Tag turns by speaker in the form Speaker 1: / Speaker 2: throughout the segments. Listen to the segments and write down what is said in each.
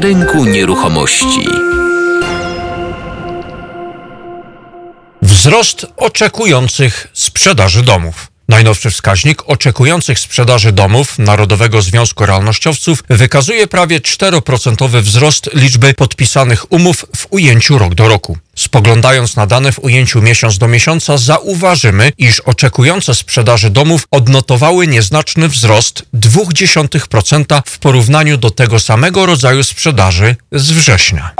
Speaker 1: Rynku nieruchomości.
Speaker 2: Wzrost oczekujących sprzedaży domów. Najnowszy wskaźnik oczekujących sprzedaży domów Narodowego Związku Realnościowców wykazuje prawie 4% wzrost liczby podpisanych umów w ujęciu rok do roku. Spoglądając na dane w ujęciu miesiąc do miesiąca, zauważymy, iż oczekujące sprzedaży domów odnotowały nieznaczny wzrost 0,2% w porównaniu do tego samego rodzaju sprzedaży z września.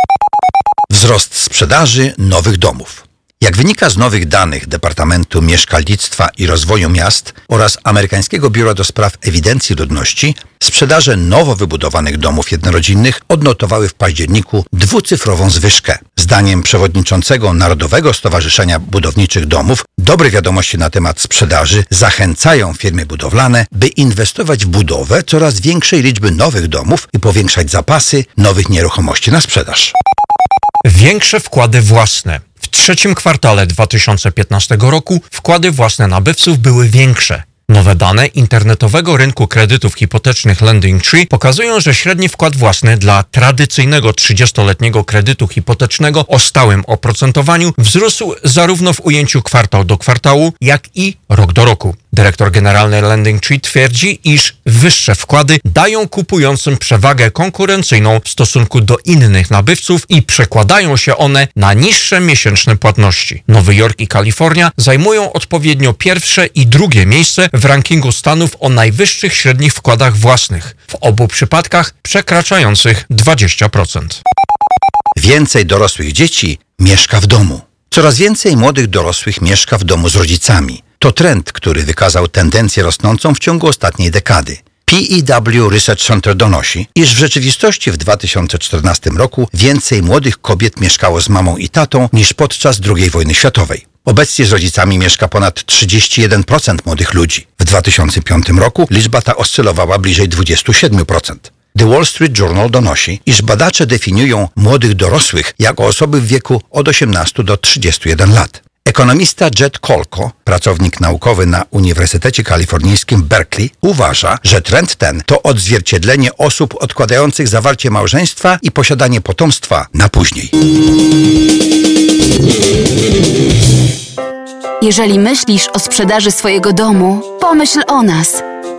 Speaker 3: Wzrost sprzedaży nowych domów. Jak wynika z nowych danych Departamentu Mieszkalnictwa i Rozwoju Miast oraz Amerykańskiego Biura do Spraw Ewidencji Ludności, sprzedaże nowo wybudowanych domów jednorodzinnych odnotowały w październiku dwucyfrową zwyżkę. Zdaniem przewodniczącego Narodowego Stowarzyszenia Budowniczych Domów, dobre wiadomości na temat sprzedaży zachęcają firmy budowlane, by inwestować w budowę coraz większej liczby nowych domów i powiększać zapasy nowych nieruchomości na sprzedaż.
Speaker 2: Większe wkłady własne. W trzecim kwartale 2015 roku wkłady własne nabywców były większe. Nowe dane internetowego rynku kredytów hipotecznych Lending Tree pokazują, że średni wkład własny dla tradycyjnego 30-letniego kredytu hipotecznego o stałym oprocentowaniu wzrósł zarówno w ujęciu kwartał do kwartału, jak i rok do roku. Dyrektor generalny Lending Tree twierdzi, iż wyższe wkłady dają kupującym przewagę konkurencyjną w stosunku do innych nabywców i przekładają się one na niższe miesięczne płatności. Nowy Jork i Kalifornia zajmują odpowiednio pierwsze i drugie miejsce w rankingu stanów o najwyższych średnich wkładach własnych, w obu przypadkach przekraczających 20%.
Speaker 3: Więcej dorosłych dzieci mieszka w domu. Coraz więcej młodych dorosłych mieszka w domu z rodzicami. To trend, który wykazał tendencję rosnącą w ciągu ostatniej dekady. PEW Research Center donosi, iż w rzeczywistości w 2014 roku więcej młodych kobiet mieszkało z mamą i tatą niż podczas II wojny światowej. Obecnie z rodzicami mieszka ponad 31% młodych ludzi. W 2005 roku liczba ta oscylowała bliżej 27%. The Wall Street Journal donosi, iż badacze definiują młodych dorosłych jako osoby w wieku od 18 do 31 lat. Ekonomista Jet Kolko, pracownik naukowy na Uniwersytecie Kalifornijskim Berkeley, uważa, że trend ten to odzwierciedlenie osób odkładających zawarcie małżeństwa i posiadanie potomstwa na później.
Speaker 4: Jeżeli myślisz o sprzedaży swojego domu, pomyśl o nas.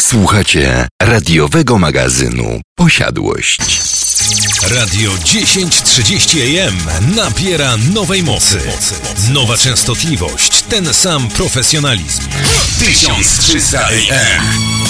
Speaker 5: Słuchacie radiowego magazynu Posiadłość.
Speaker 6: Radio 1030 AM nabiera nowej mocy. Nowa częstotliwość, ten sam profesjonalizm. 1300 AM.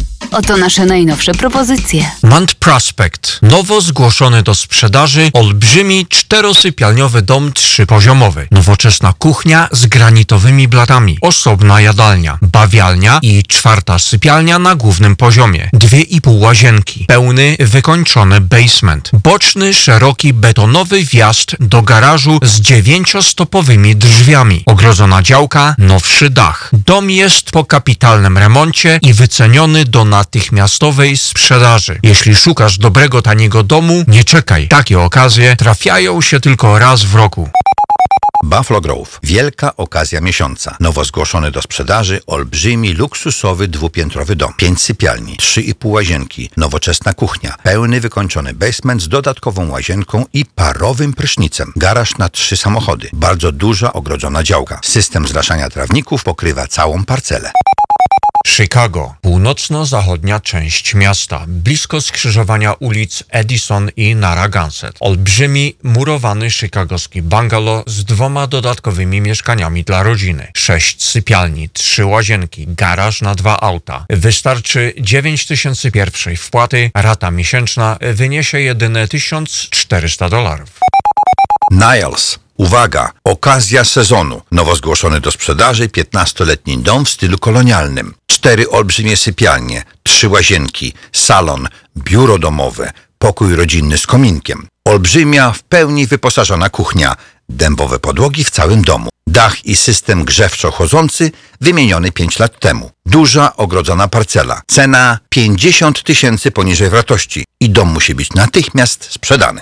Speaker 4: Oto nasze najnowsze propozycje.
Speaker 2: Mount Prospect. Nowo zgłoszony do sprzedaży olbrzymi czterosypialniowy dom trzypoziomowy. Nowoczesna kuchnia z granitowymi blatami. Osobna jadalnia, bawialnia i czwarta sypialnia na głównym poziomie. Dwie i pół łazienki. Pełny, wykończony basement. Boczny, szeroki, betonowy wjazd do garażu z dziewięciostopowymi drzwiami. Ogrodzona działka, nowszy dach. Dom jest po kapitalnym remoncie i wyceniony do natychmiastowej sprzedaży. Jeśli szukasz dobrego, taniego domu, nie czekaj. Takie okazje trafiają się tylko raz w roku.
Speaker 3: Buffalo Grove. Wielka okazja miesiąca. Nowo zgłoszony do sprzedaży olbrzymi, luksusowy, dwupiętrowy dom. Pięć sypialni, trzy i pół łazienki, nowoczesna kuchnia, pełny wykończony basement z dodatkową łazienką i parowym prysznicem. Garaż na trzy samochody. Bardzo duża, ogrodzona działka. System zraszania trawników pokrywa całą parcelę.
Speaker 2: Chicago, północno-zachodnia część miasta, blisko skrzyżowania ulic Edison i Narragansett. Olbrzymi, murowany chicagowski bungalow z dwoma dodatkowymi mieszkaniami dla rodziny. Sześć sypialni, trzy łazienki, garaż na dwa auta. Wystarczy 9 tysięcy pierwszej wpłaty, rata miesięczna wyniesie jedynie 1400 dolarów.
Speaker 3: Niles. Uwaga! Okazja sezonu. Nowo zgłoszony do sprzedaży 15-letni dom w stylu kolonialnym. Cztery olbrzymie sypialnie, trzy łazienki, salon, biuro domowe, pokój rodzinny z kominkiem. Olbrzymia, w pełni wyposażona kuchnia, dębowe podłogi w całym domu. Dach i system grzewczo-chodzący wymieniony 5 lat temu. Duża, ogrodzona parcela. Cena 50 tysięcy poniżej wartości i dom musi być natychmiast sprzedany.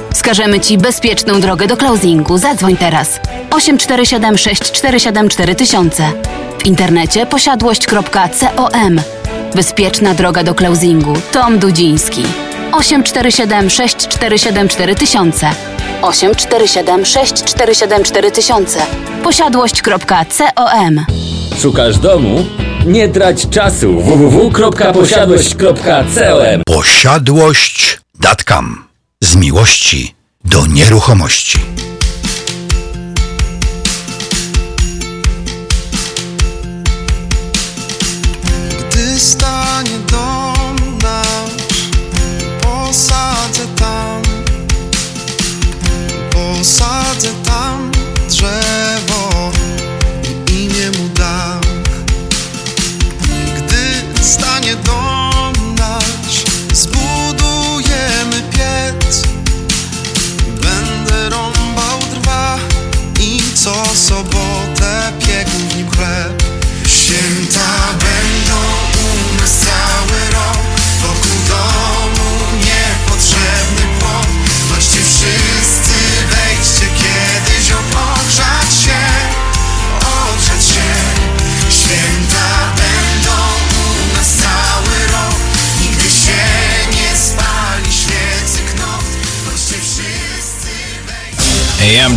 Speaker 4: Wskażemy Ci bezpieczną drogę do closingu. Zadzwoń teraz. 847 647 4000. W internecie posiadłość.com. Bezpieczna droga do closingu. Tom Dudziński. 847 647 4000. 847 647 4000. Posiadłość.com.
Speaker 7: Szukasz domu? Nie trać czasu. www.posiadłość.com
Speaker 3: Posiadłość.com. Z miłości do nieruchomości.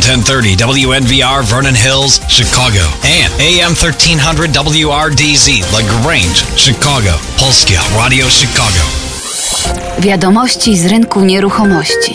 Speaker 8: 1030 WNVR Vernon Hills, Chicago, and AM 1300 WRDZ LaGrange, Chicago, Polskie Radio Chicago.
Speaker 4: Wiadomości z rynku nieruchomości.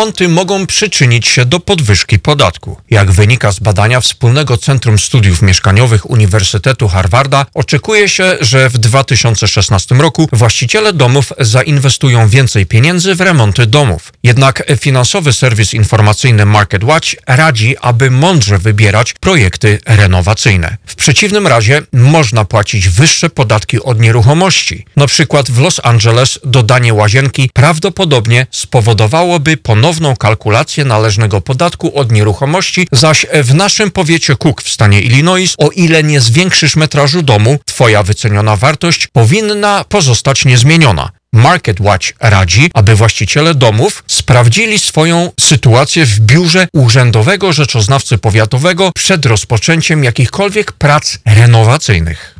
Speaker 2: Remonty mogą przyczynić się do podwyżki podatku. Jak wynika z badania Wspólnego Centrum Studiów Mieszkaniowych Uniwersytetu Harvarda, oczekuje się, że w 2016 roku właściciele domów zainwestują więcej pieniędzy w remonty domów. Jednak finansowy serwis informacyjny MarketWatch radzi, aby mądrze wybierać projekty renowacyjne. W przeciwnym razie można płacić wyższe podatki od nieruchomości. Na przykład w Los Angeles dodanie łazienki prawdopodobnie spowodowałoby ponowną kalkulację należnego podatku od nieruchomości, zaś w naszym powiecie Cook w stanie Illinois, o ile nie zwiększysz metrażu domu, twoja wyceniona wartość powinna pozostać niezmieniona. Market Watch radzi, aby właściciele domów sprawdzili swoją sytuację w biurze Urzędowego Rzeczoznawcy Powiatowego przed rozpoczęciem jakichkolwiek prac renowacyjnych.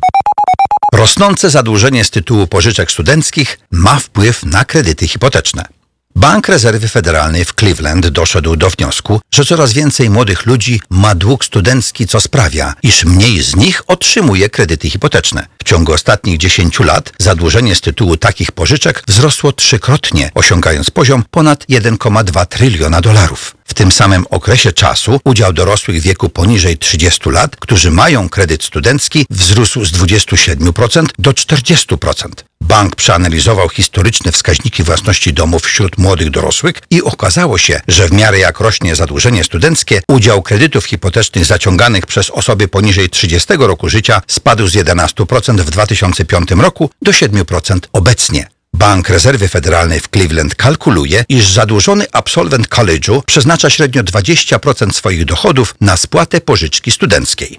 Speaker 3: Rosnące zadłużenie z tytułu pożyczek studenckich ma wpływ na kredyty hipoteczne. Bank Rezerwy Federalnej w Cleveland doszedł do wniosku, że coraz więcej młodych ludzi ma dług studencki, co sprawia, iż mniej z nich otrzymuje kredyty hipoteczne. W ciągu ostatnich 10 lat zadłużenie z tytułu takich pożyczek wzrosło trzykrotnie, osiągając poziom ponad 1,2 tryliona dolarów. W tym samym okresie czasu udział dorosłych w wieku poniżej 30 lat, którzy mają kredyt studencki, wzrósł z 27% do 40%. Bank przeanalizował historyczne wskaźniki własności domów wśród młodych dorosłych i okazało się, że w miarę jak rośnie zadłużenie studenckie, udział kredytów hipotecznych zaciąganych przez osoby poniżej 30 roku życia spadł z 11% w 2005 roku do 7% obecnie. Bank Rezerwy Federalnej w Cleveland kalkuluje, iż zadłużony absolwent college'u przeznacza średnio 20% swoich dochodów na spłatę pożyczki studenckiej.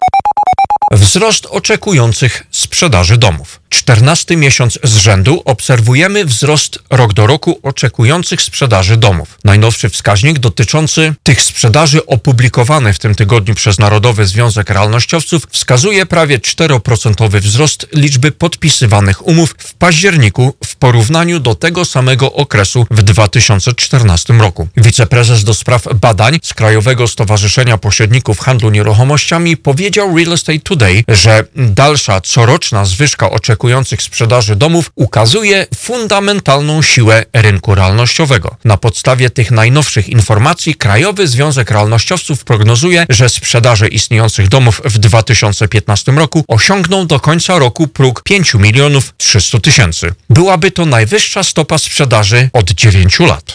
Speaker 2: Wzrost oczekujących sprzedaży domów. 14 miesiąc z rzędu obserwujemy wzrost rok do roku oczekujących sprzedaży domów. Najnowszy wskaźnik dotyczący tych sprzedaży opublikowany w tym tygodniu przez Narodowy Związek Realnościowców wskazuje prawie 4% wzrost liczby podpisywanych umów w październiku w porównaniu do tego samego okresu w 2014 roku. Wiceprezes do spraw badań z Krajowego Stowarzyszenia Pośredników Handlu Nieruchomościami powiedział Real Estate Today, że dalsza coroczna zwyżka oczekujących sprzedaży domów ukazuje fundamentalną siłę rynku realnościowego. Na podstawie tych najnowszych informacji Krajowy Związek Realnościowców prognozuje, że sprzedaże istniejących domów w 2015 roku osiągną do końca roku próg 5 milionów 300 tysięcy. Byłaby to najwyższa stopa sprzedaży od 9 lat.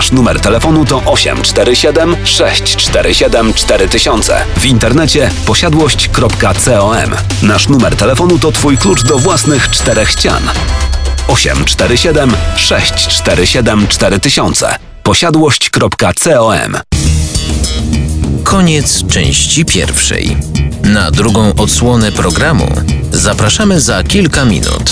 Speaker 9: numer telefonu to 847 647 4000. W internecie posiadłość.com. Nasz numer telefonu to Twój klucz do własnych czterech ścian. 847 647 4000 posiadłość.com
Speaker 1: Koniec części pierwszej. Na drugą odsłonę programu zapraszamy za kilka minut.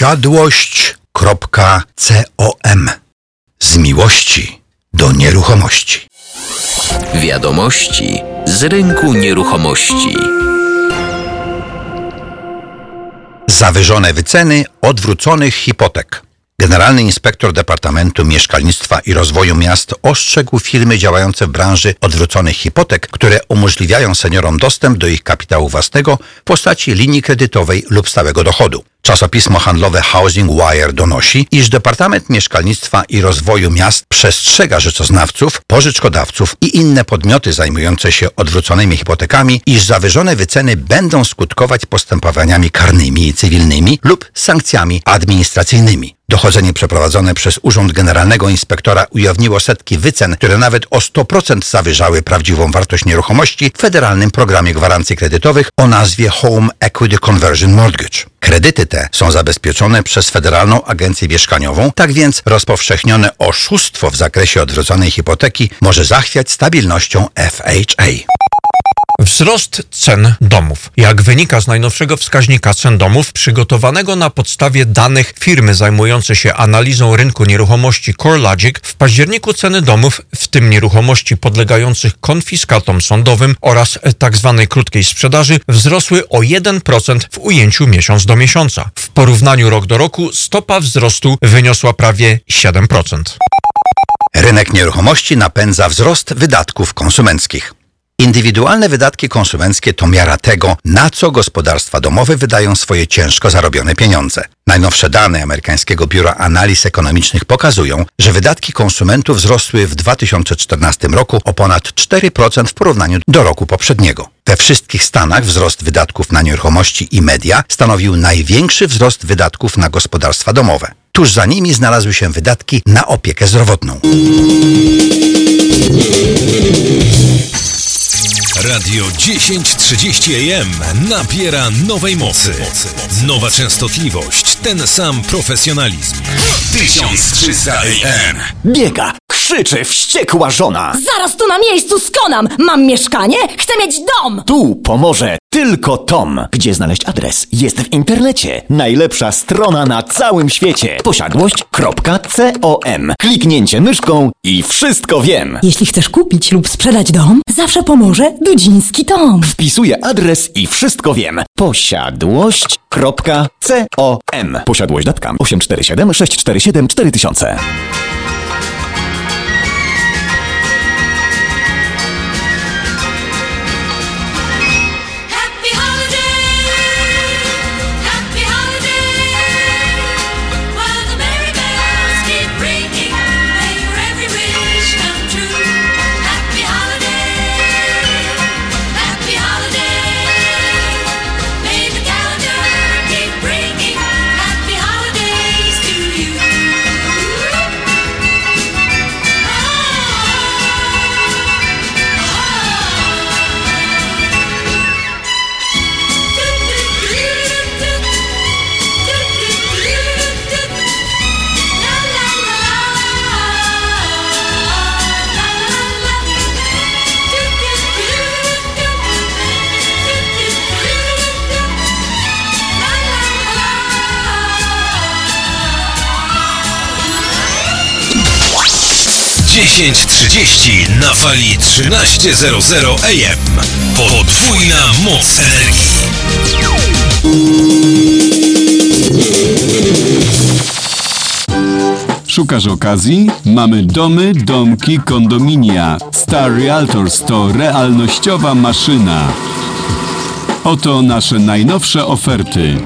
Speaker 3: Posiadłość.com Z miłości do nieruchomości.
Speaker 1: Wiadomości z rynku nieruchomości.
Speaker 3: Zawyżone wyceny odwróconych hipotek. Generalny inspektor Departamentu Mieszkalnictwa i Rozwoju Miast ostrzegł firmy działające w branży odwróconych hipotek, które umożliwiają seniorom dostęp do ich kapitału własnego w postaci linii kredytowej lub stałego dochodu. Czasopismo handlowe Housing Wire donosi, iż Departament Mieszkalnictwa i Rozwoju Miast przestrzega rzeczoznawców, pożyczkodawców i inne podmioty zajmujące się odwróconymi hipotekami, iż zawyżone wyceny będą skutkować postępowaniami karnymi i cywilnymi lub sankcjami administracyjnymi. Dochodzenie przeprowadzone przez Urząd Generalnego Inspektora ujawniło setki wycen, które nawet o 100% zawyżały prawdziwą wartość nieruchomości w federalnym programie gwarancji kredytowych o nazwie Home Equity Conversion Mortgage. Kredyty te są zabezpieczone przez Federalną Agencję Mieszkaniową, tak więc rozpowszechnione oszustwo w zakresie odwróconej hipoteki może zachwiać stabilnością FHA.
Speaker 2: Wzrost cen domów. Jak wynika z najnowszego wskaźnika cen domów, przygotowanego na podstawie danych firmy zajmującej się analizą rynku nieruchomości CoreLogic, w październiku ceny domów, w tym nieruchomości podlegających konfiskatom sądowym oraz tzw. krótkiej sprzedaży, wzrosły o 1% w ujęciu miesiąc do miesiąca. W porównaniu rok do roku stopa wzrostu wyniosła prawie 7%.
Speaker 3: Rynek nieruchomości napędza wzrost wydatków konsumenckich. Indywidualne wydatki konsumenckie to miara tego, na co gospodarstwa domowe wydają swoje ciężko zarobione pieniądze. Najnowsze dane amerykańskiego Biura Analiz Ekonomicznych pokazują, że wydatki konsumentów wzrosły w 2014 roku o ponad 4% w porównaniu do roku poprzedniego. We wszystkich Stanach wzrost wydatków na nieruchomości i media stanowił największy wzrost wydatków na gospodarstwa domowe. Tuż za nimi znalazły się wydatki na opiekę zdrowotną.
Speaker 6: Radio 1030 AM nabiera nowej mocy. Nowa częstotliwość, ten sam profesjonalizm.
Speaker 10: 1300 AM.
Speaker 11: Biega, krzyczy wściekła żona.
Speaker 12: Zaraz tu na miejscu skonam! Mam mieszkanie, chcę mieć dom!
Speaker 11: Tu pomoże tylko Tom. Gdzie znaleźć adres? Jest w internecie. Najlepsza strona na całym świecie. Posiadłość.com. Kliknięcie myszką i wszystko wiem.
Speaker 12: Jeśli chcesz kupić lub sprzedać dom, zawsze pomoże Dudziński Tom.
Speaker 11: Wpisuję adres i wszystko wiem. Posiadłość.com. Posiadłość.com 847 647 4000.
Speaker 6: 10.30 na fali 13.00 AM. Podwójna moc energii.
Speaker 13: Szukasz okazji? Mamy domy, domki, kondominia. Star Realtors to realnościowa maszyna. Oto nasze najnowsze oferty.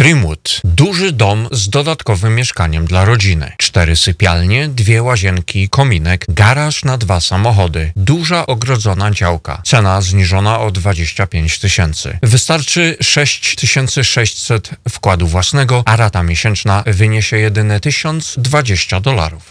Speaker 2: Streamwood. Duży dom z dodatkowym mieszkaniem dla rodziny. Cztery sypialnie, dwie łazienki, kominek, garaż na dwa samochody. Duża ogrodzona działka. Cena zniżona o 25 tysięcy. Wystarczy 6600 wkładu własnego, a rata miesięczna wyniesie jedynie 1020 dolarów.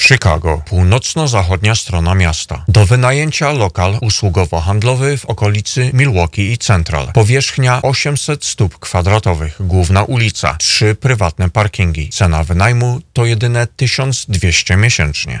Speaker 2: Chicago, północno-zachodnia strona miasta. Do wynajęcia lokal usługowo-handlowy w okolicy Milwaukee i Central. Powierzchnia 800 stóp kwadratowych, główna ulica, trzy prywatne parkingi. Cena wynajmu to jedyne 1200 miesięcznie.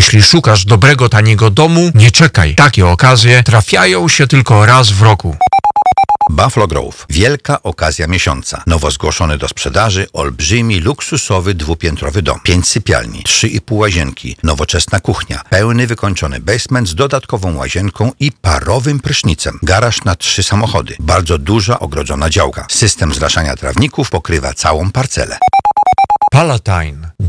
Speaker 2: Jeśli szukasz dobrego, taniego domu, nie czekaj. Takie okazje trafiają się tylko raz w roku.
Speaker 3: Buffalo Grove. Wielka okazja miesiąca. Nowo zgłoszony do sprzedaży olbrzymi, luksusowy, dwupiętrowy dom. Pięć sypialni, trzy i pół łazienki, nowoczesna kuchnia, pełny wykończony basement z dodatkową łazienką i parowym prysznicem. Garaż na trzy samochody. Bardzo duża, ogrodzona działka. System zraszania trawników pokrywa całą parcelę.
Speaker 2: Palatine.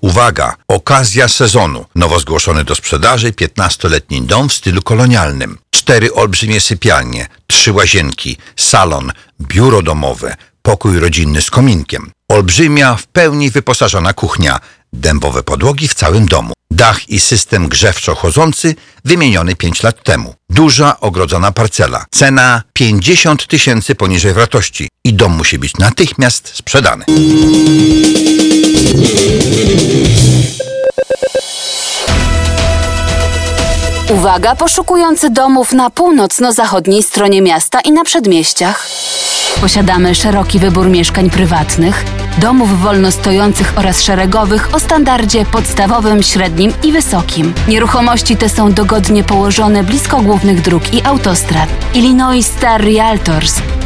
Speaker 3: Uwaga! Okazja sezonu. Nowo zgłoszony do sprzedaży 15-letni dom w stylu kolonialnym. Cztery olbrzymie sypialnie, trzy łazienki, salon, biuro domowe, pokój rodzinny z kominkiem. Olbrzymia, w pełni wyposażona kuchnia, dębowe podłogi w całym domu. Dach i system grzewczo-chodzący wymieniony 5 lat temu. Duża, ogrodzona parcela. Cena 50 tysięcy poniżej wartości i dom musi być natychmiast sprzedany.
Speaker 4: Uwaga, poszukujący domów na północno-zachodniej stronie miasta i na przedmieściach. Posiadamy szeroki wybór mieszkań prywatnych, domów wolnostojących oraz szeregowych o standardzie podstawowym, średnim i wysokim. Nieruchomości te są dogodnie położone blisko głównych dróg i autostrad. Illinois Star Realtors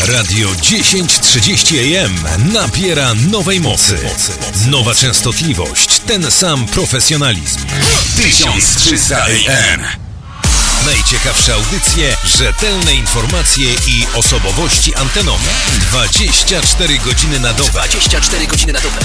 Speaker 6: Radio 1030 AM nabiera nowej mocy. Nowa częstotliwość, ten sam profesjonalizm.
Speaker 10: 1300 AM.
Speaker 6: Najciekawsze audycje, rzetelne informacje i osobowości antenowe. 24 godziny na dobę.
Speaker 1: 24 godziny na dobę.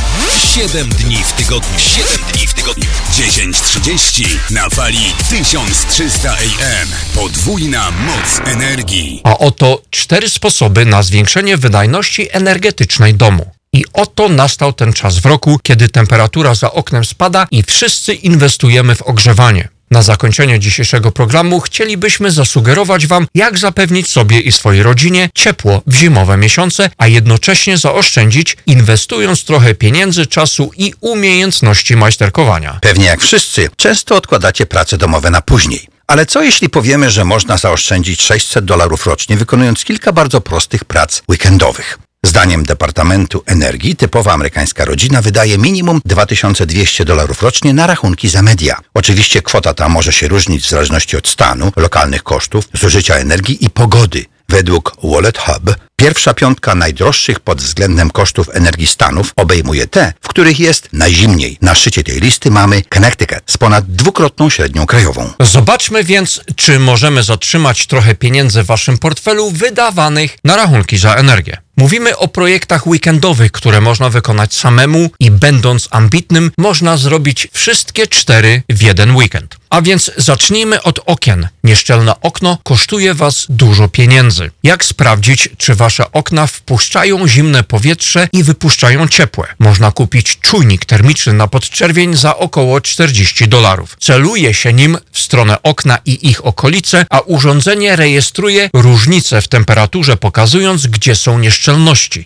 Speaker 6: 7 dni w tygodniu. 7 dni w tygodniu.
Speaker 10: 10.30 na fali 1300 AM. Podwójna moc energii.
Speaker 2: A oto cztery sposoby na zwiększenie wydajności energetycznej domu. I oto nastał ten czas w roku, kiedy temperatura za oknem spada i wszyscy inwestujemy w ogrzewanie. Na zakończenie dzisiejszego programu chcielibyśmy zasugerować Wam, jak zapewnić sobie i swojej rodzinie ciepło w zimowe miesiące, a jednocześnie zaoszczędzić, inwestując trochę pieniędzy, czasu i umiejętności majsterkowania.
Speaker 3: Pewnie jak wszyscy, często odkładacie prace domowe na później. Ale co jeśli powiemy, że można zaoszczędzić 600 dolarów rocznie, wykonując kilka bardzo prostych prac weekendowych? Zdaniem Departamentu Energii typowa amerykańska rodzina wydaje minimum 2200 dolarów rocznie na rachunki za media. Oczywiście kwota ta może się różnić w zależności od stanu, lokalnych kosztów, zużycia energii i pogody. Według Wallet Hub pierwsza piątka najdroższych pod względem kosztów energii stanów obejmuje te, w których jest najzimniej. Na szczycie tej listy mamy Connecticut z ponad dwukrotną średnią krajową.
Speaker 2: Zobaczmy więc, czy możemy zatrzymać trochę pieniędzy w Waszym portfelu wydawanych na rachunki za energię. Mówimy o projektach weekendowych, które można wykonać samemu i będąc ambitnym, można zrobić wszystkie cztery w jeden weekend. A więc zacznijmy od okien. Nieszczelne okno kosztuje Was dużo pieniędzy. Jak sprawdzić, czy Wasze okna wpuszczają zimne powietrze i wypuszczają ciepłe? Można kupić czujnik termiczny na podczerwień za około 40 dolarów. Celuje się nim w stronę okna i ich okolice, a urządzenie rejestruje różnice w temperaturze, pokazując, gdzie są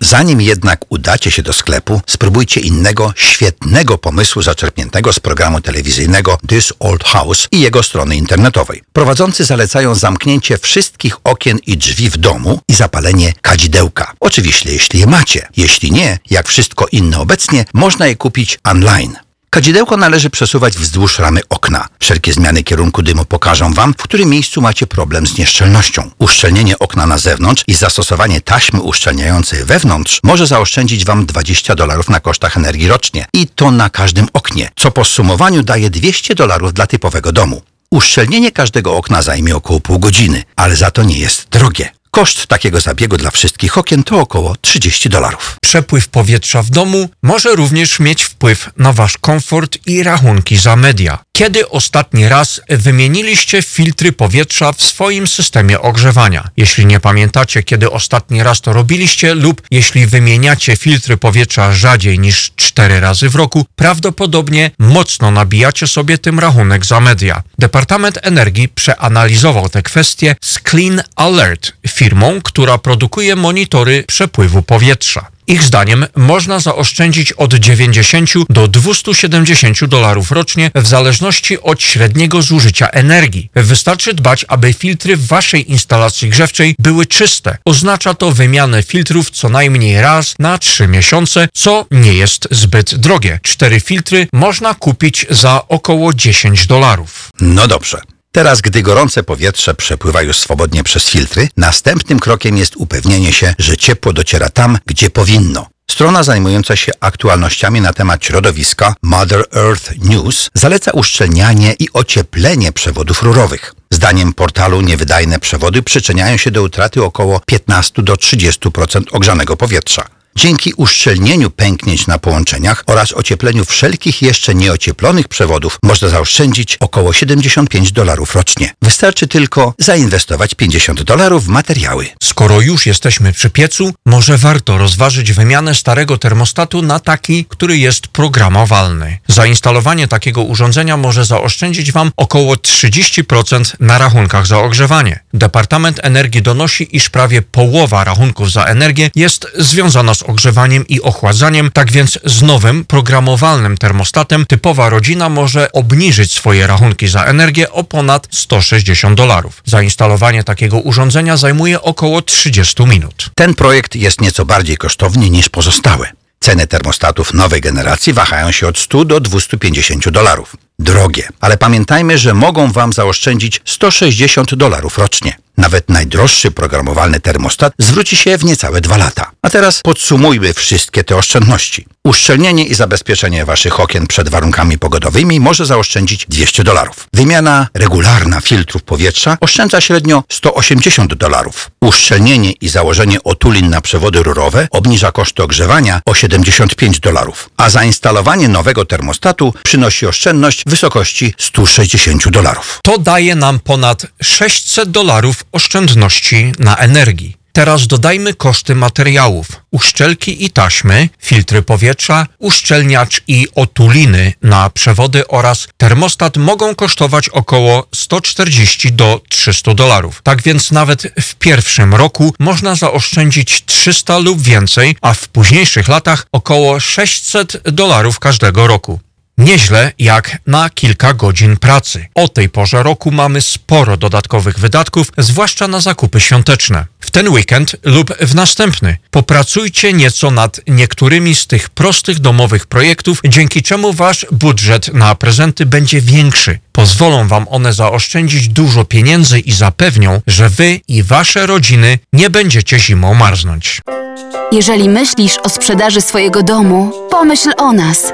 Speaker 3: Zanim jednak udacie się do sklepu, spróbujcie innego, świetnego pomysłu zaczerpniętego z programu telewizyjnego This Old House i jego strony internetowej. Prowadzący zalecają zamknięcie wszystkich okien i drzwi w domu i zapalenie kadzidełka. Oczywiście, jeśli je macie. Jeśli nie, jak wszystko inne obecnie, można je kupić online. Kadzidełko należy przesuwać wzdłuż ramy okna. Wszelkie zmiany kierunku dymu pokażą Wam, w którym miejscu macie problem z nieszczelnością. Uszczelnienie okna na zewnątrz i zastosowanie taśmy uszczelniającej wewnątrz może zaoszczędzić Wam 20 dolarów na kosztach energii rocznie. I to na każdym oknie, co po sumowaniu daje 200 dolarów dla typowego domu. Uszczelnienie każdego okna zajmie około pół godziny, ale za to nie jest drogie. Koszt takiego zabiegu dla wszystkich okien to około 30 dolarów.
Speaker 2: Przepływ powietrza w domu może również mieć wpływ na Wasz komfort i rachunki za media. Kiedy ostatni raz wymieniliście filtry powietrza w swoim systemie ogrzewania? Jeśli nie pamiętacie, kiedy ostatni raz to robiliście lub jeśli wymieniacie filtry powietrza rzadziej niż 4 razy w roku, prawdopodobnie mocno nabijacie sobie tym rachunek za media. Departament Energii przeanalizował te kwestie z Clean Alert, firmą, która produkuje monitory przepływu powietrza. Ich zdaniem można zaoszczędzić od 90 do 270 dolarów rocznie w zależności od średniego zużycia energii. Wystarczy dbać, aby filtry w waszej instalacji grzewczej były czyste. Oznacza to wymianę filtrów co najmniej raz na 3 miesiące, co nie jest zbyt drogie. Cztery filtry można kupić za około 10 dolarów.
Speaker 3: No dobrze. Teraz, gdy gorące powietrze przepływa już swobodnie przez filtry, następnym krokiem jest upewnienie się, że ciepło dociera tam, gdzie powinno. Strona zajmująca się aktualnościami na temat środowiska Mother Earth News zaleca uszczelnianie i ocieplenie przewodów rurowych. Zdaniem portalu niewydajne przewody przyczyniają się do utraty około 15 do 30% ogrzanego powietrza. Dzięki uszczelnieniu pęknięć na połączeniach oraz ociepleniu wszelkich jeszcze nieocieplonych przewodów można zaoszczędzić około 75 dolarów rocznie. Wystarczy tylko zainwestować 50 dolarów w materiały.
Speaker 2: Skoro już jesteśmy przy piecu, może warto rozważyć wymianę starego termostatu na taki, który jest programowalny. Zainstalowanie takiego urządzenia może zaoszczędzić Wam około 30% na rachunkach za ogrzewanie. Departament Energii donosi, iż prawie połowa rachunków za energię jest związana z ogrzewaniem i ochładzaniem, tak więc z nowym programowalnym termostatem typowa rodzina może obniżyć swoje rachunki za energię o ponad 160 dolarów. Zainstalowanie takiego urządzenia zajmuje około 30 minut.
Speaker 3: Ten projekt jest nieco bardziej kosztowny niż pozostałe. Ceny termostatów nowej generacji wahają się od 100 do 250 dolarów. Drogie, ale pamiętajmy, że mogą Wam zaoszczędzić 160 dolarów rocznie. Nawet najdroższy programowalny termostat zwróci się w niecałe dwa lata. A teraz podsumujmy wszystkie te oszczędności. Uszczelnienie i zabezpieczenie Waszych okien przed warunkami pogodowymi może zaoszczędzić 200 dolarów. Wymiana regularna filtrów powietrza oszczędza średnio 180 dolarów. Uszczelnienie i założenie otulin na przewody rurowe obniża koszty ogrzewania o 75 dolarów. A zainstalowanie nowego termostatu przynosi oszczędność w wysokości 160 dolarów.
Speaker 2: To daje nam ponad 600 dolarów oszczędności na energii. Teraz dodajmy koszty materiałów, uszczelki i taśmy, filtry powietrza, uszczelniacz i otuliny na przewody oraz termostat mogą kosztować około 140 do 300 dolarów. Tak więc nawet w pierwszym roku można zaoszczędzić 300 lub więcej, a w późniejszych latach około 600 dolarów każdego roku. Nieźle jak na kilka godzin pracy. O tej porze roku mamy sporo dodatkowych wydatków, zwłaszcza na zakupy świąteczne. W ten weekend lub w następny popracujcie nieco nad niektórymi z tych prostych domowych projektów, dzięki czemu wasz budżet na prezenty będzie większy. Pozwolą wam one zaoszczędzić dużo pieniędzy i zapewnią, że wy i wasze rodziny nie będziecie zimą marznąć.
Speaker 4: Jeżeli myślisz o sprzedaży swojego domu, pomyśl o nas.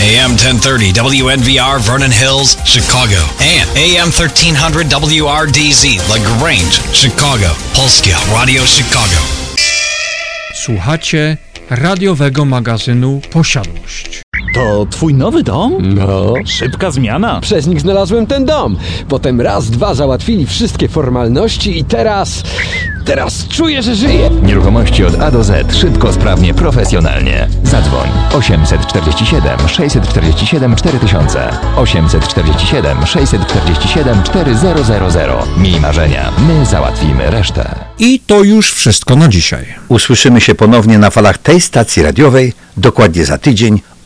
Speaker 8: AM 1030 WNVR Vernon Hills, Chicago. And AM 1300 WRDZ LaGrange, Chicago. Polskie Radio Chicago.
Speaker 14: Słuchacie radiowego magazynu Posiadłość.
Speaker 15: To twój nowy dom? No. Szybka zmiana.
Speaker 16: Przez nich znalazłem ten dom. Potem raz, dwa załatwili wszystkie formalności i teraz... Teraz czuję, że żyję.
Speaker 17: Nieruchomości od A do Z. Szybko, sprawnie, profesjonalnie. Zadzwoń 847 647 4000 847 647 4000. Miej marzenia. My załatwimy resztę.
Speaker 14: I to już wszystko na dzisiaj.
Speaker 3: Usłyszymy się ponownie na falach tej stacji radiowej dokładnie za tydzień